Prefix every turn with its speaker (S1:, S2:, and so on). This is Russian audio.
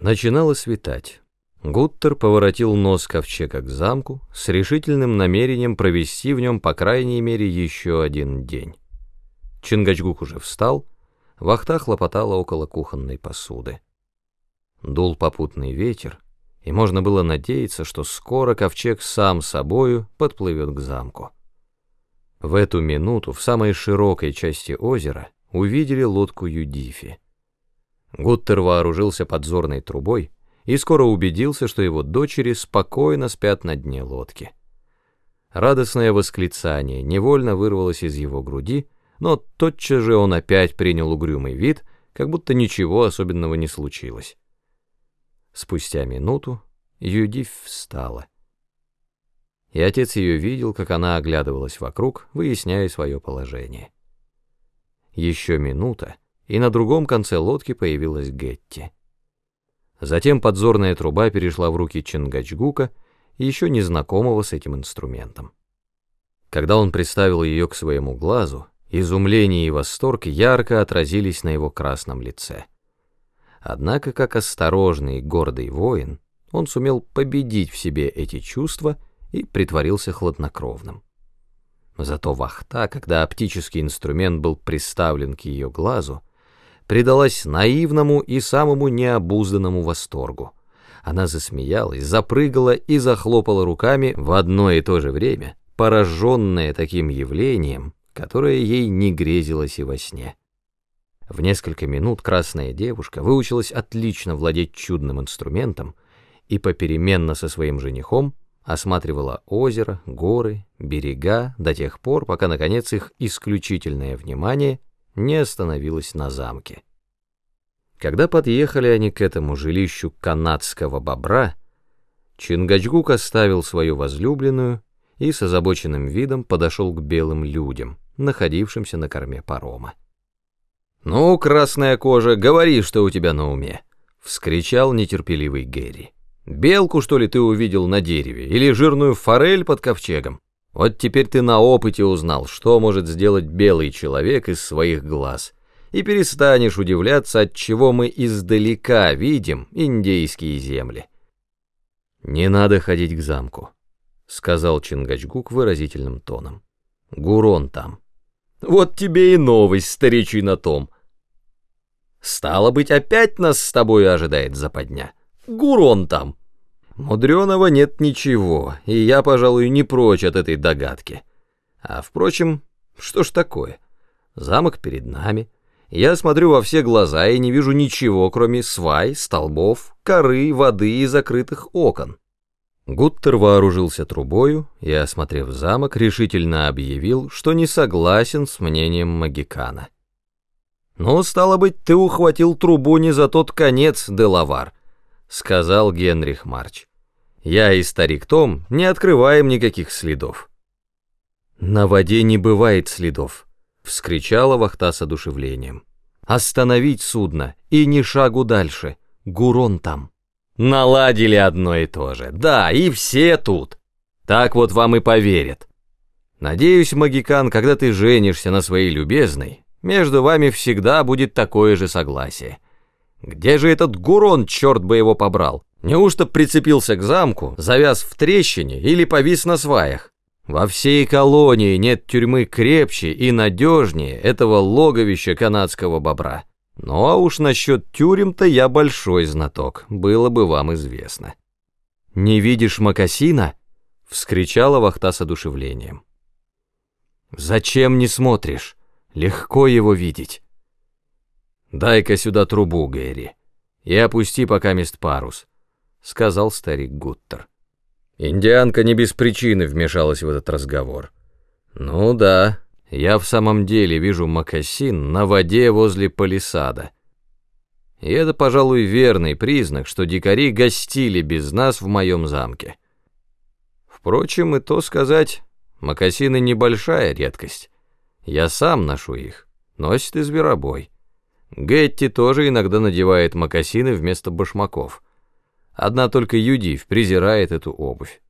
S1: Начинало светать. Гуттер поворотил нос ковчега к замку с решительным намерением провести в нем по крайней мере еще один день. Чингачгук уже встал, вахта хлопотала около кухонной посуды. Дул попутный ветер, и можно было надеяться, что скоро ковчег сам собою подплывет к замку. В эту минуту в самой широкой части озера увидели лодку Юдифи. Гуттер вооружился подзорной трубой и скоро убедился, что его дочери спокойно спят на дне лодки. Радостное восклицание невольно вырвалось из его груди, но тотчас же он опять принял угрюмый вид, как будто ничего особенного не случилось. Спустя минуту Юдиф встала. И отец ее видел, как она оглядывалась вокруг, выясняя свое положение. Еще минута — и на другом конце лодки появилась Гетти. Затем подзорная труба перешла в руки Чингачгука, еще незнакомого с этим инструментом. Когда он приставил ее к своему глазу, изумление и восторг ярко отразились на его красном лице. Однако, как осторожный и гордый воин, он сумел победить в себе эти чувства и притворился хладнокровным. Зато вахта, когда оптический инструмент был приставлен к ее глазу, предалась наивному и самому необузданному восторгу. Она засмеялась, запрыгала и захлопала руками в одно и то же время, пораженная таким явлением, которое ей не грезилось и во сне. В несколько минут красная девушка выучилась отлично владеть чудным инструментом и попеременно со своим женихом осматривала озеро, горы, берега до тех пор, пока, наконец, их исключительное внимание не остановилась на замке. Когда подъехали они к этому жилищу канадского бобра, Чингачгук оставил свою возлюбленную и с озабоченным видом подошел к белым людям, находившимся на корме парома. «Ну, красная кожа, говори, что у тебя на уме!» — вскричал нетерпеливый Гэри. «Белку, что ли, ты увидел на дереве? Или жирную форель под ковчегом? Вот теперь ты на опыте узнал, что может сделать белый человек из своих глаз, и перестанешь удивляться, от чего мы издалека видим индейские земли. «Не надо ходить к замку», — сказал Чингачгук выразительным тоном. «Гурон там». «Вот тебе и новость, старичий том». «Стало быть, опять нас с тобой ожидает западня. Гурон там». Мудреного нет ничего, и я, пожалуй, не прочь от этой догадки. А, впрочем, что ж такое? Замок перед нами. Я смотрю во все глаза и не вижу ничего, кроме свай, столбов, коры, воды и закрытых окон. Гуттер вооружился трубою и, осмотрев замок, решительно объявил, что не согласен с мнением Магикана. «Ну, стало быть, ты ухватил трубу не за тот конец, Делавар», — сказал Генрих Марч. Я и старик Том не открываем никаких следов. На воде не бывает следов, вскричала вахта с одушевлением. Остановить судно и ни шагу дальше. Гурон там. Наладили одно и то же. Да, и все тут. Так вот вам и поверят. Надеюсь, Магикан, когда ты женишься на своей любезной, между вами всегда будет такое же согласие. Где же этот Гурон, черт бы его побрал? Неужто прицепился к замку, завяз в трещине или повис на сваях? Во всей колонии нет тюрьмы крепче и надежнее этого логовища канадского бобра. Ну а уж насчет тюрем-то я большой знаток, было бы вам известно. «Не видишь Макасина?» — вскричала вахта с одушевлением. «Зачем не смотришь? Легко его видеть». «Дай-ка сюда трубу, Гэри, и опусти пока мест парус сказал старик Гуттер. Индианка не без причины вмешалась в этот разговор. Ну да, я в самом деле вижу мокасин на воде возле палисада. И это, пожалуй, верный признак, что дикари гостили без нас в моем замке. Впрочем, и то сказать, мокасины небольшая редкость. Я сам ношу их, носит и зверобой. Гетти тоже иногда надевает мокасины вместо башмаков — Одна только Юдив презирает эту обувь.